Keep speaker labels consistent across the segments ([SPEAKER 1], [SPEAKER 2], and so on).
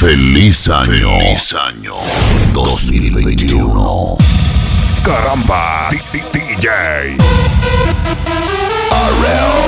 [SPEAKER 1] Feliz año. Feliz año 2021.
[SPEAKER 2] Caramba,
[SPEAKER 3] D
[SPEAKER 1] -D DJ.
[SPEAKER 4] Arreo.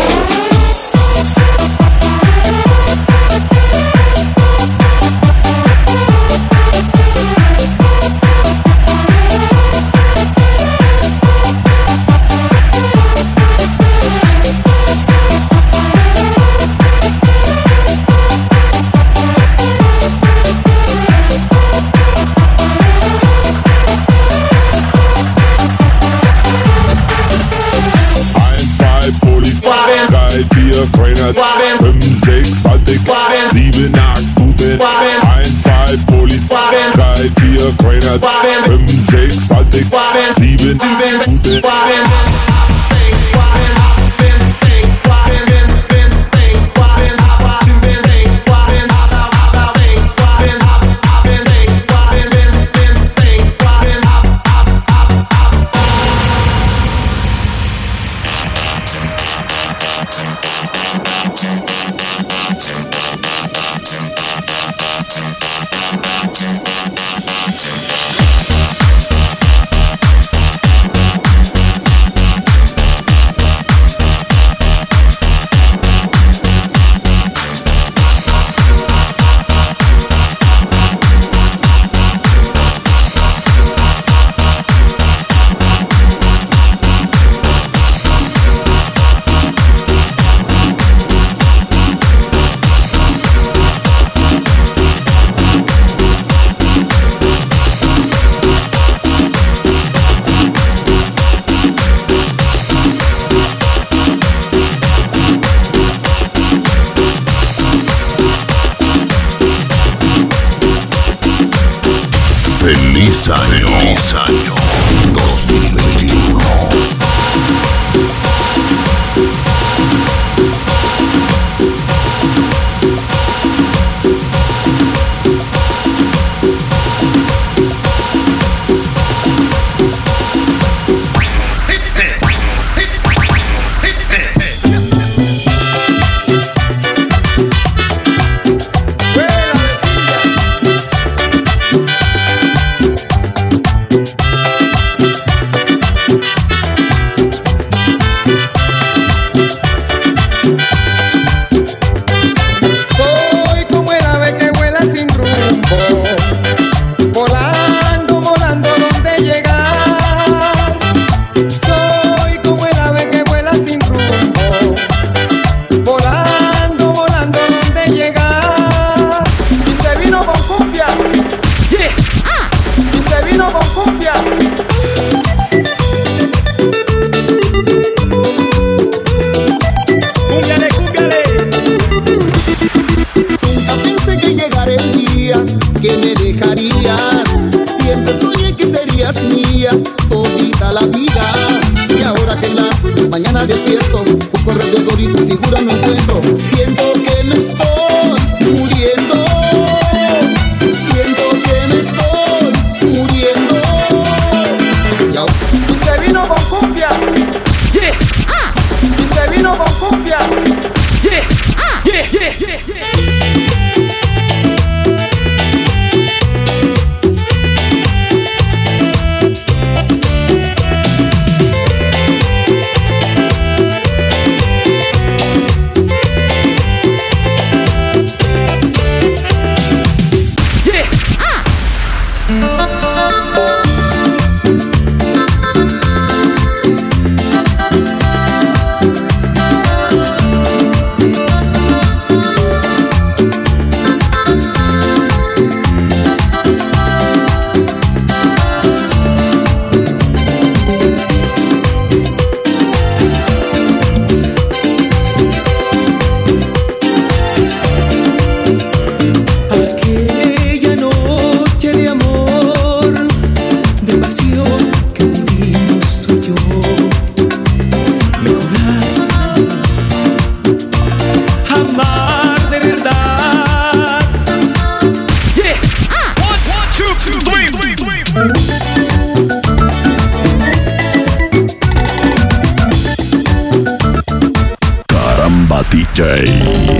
[SPEAKER 4] DJ.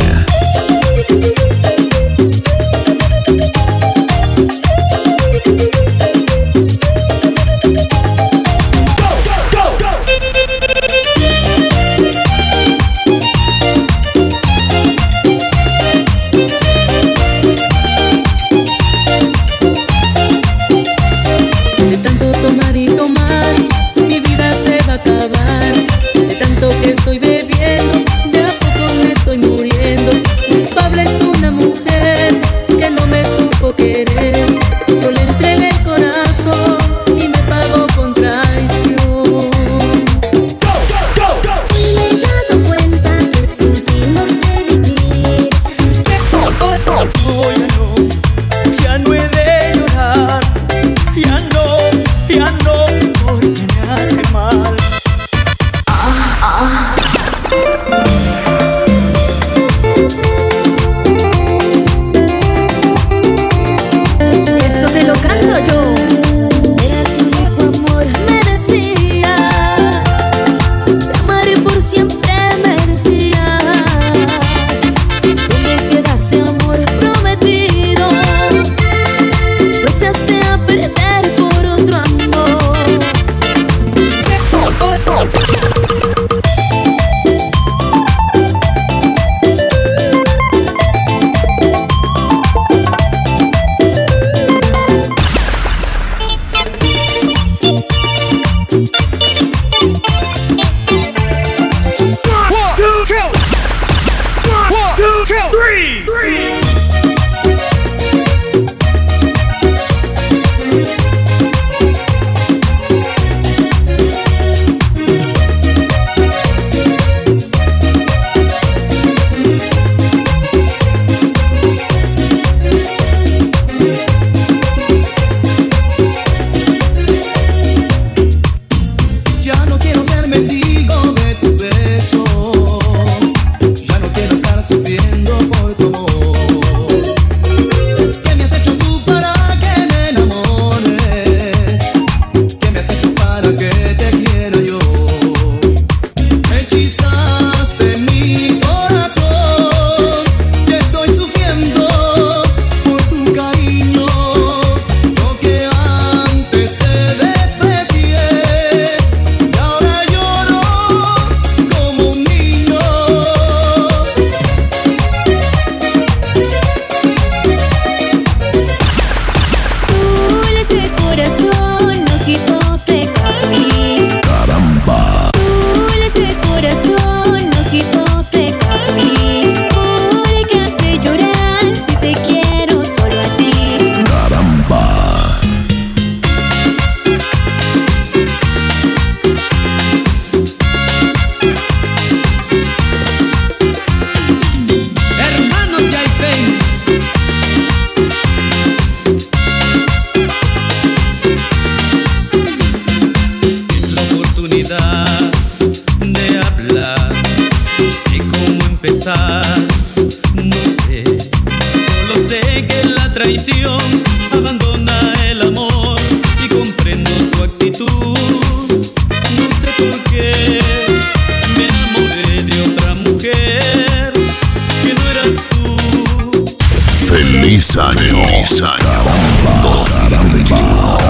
[SPEAKER 4] años 2021.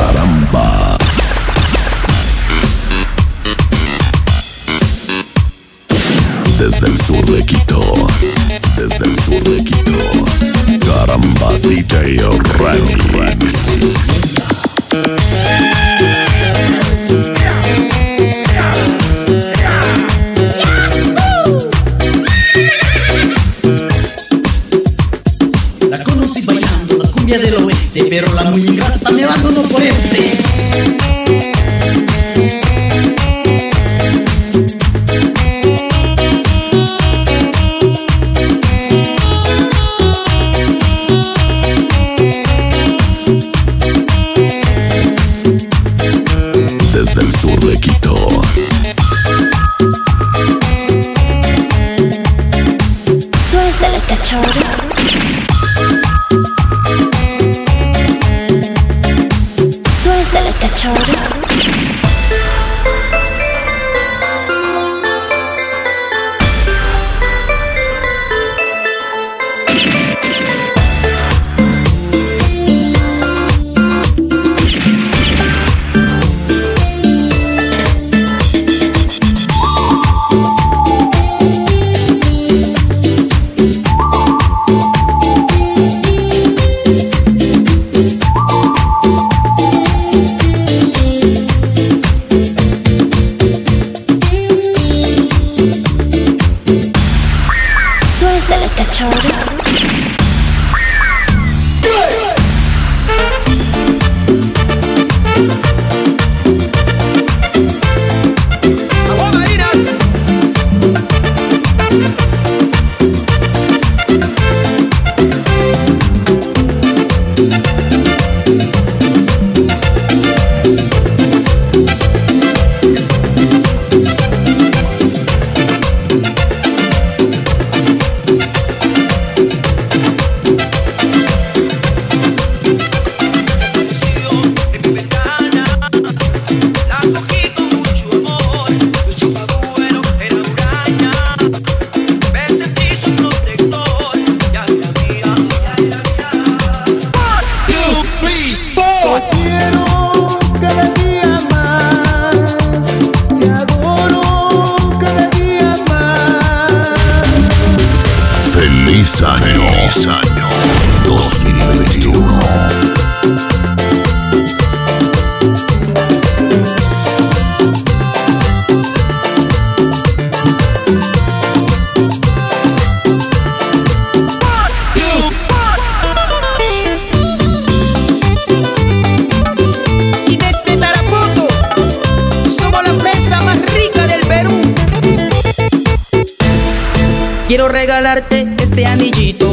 [SPEAKER 5] regalarte este anillito.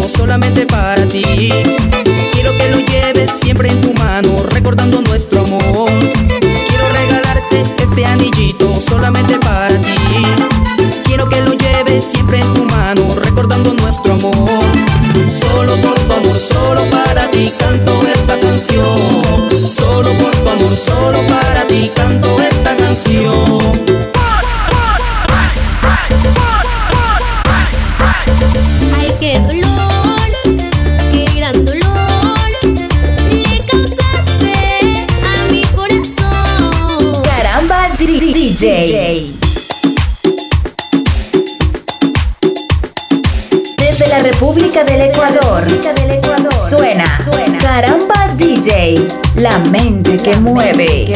[SPEAKER 6] DJ. Desde la República del Ecuador, suena, Caramba DJ, la mente que mueve.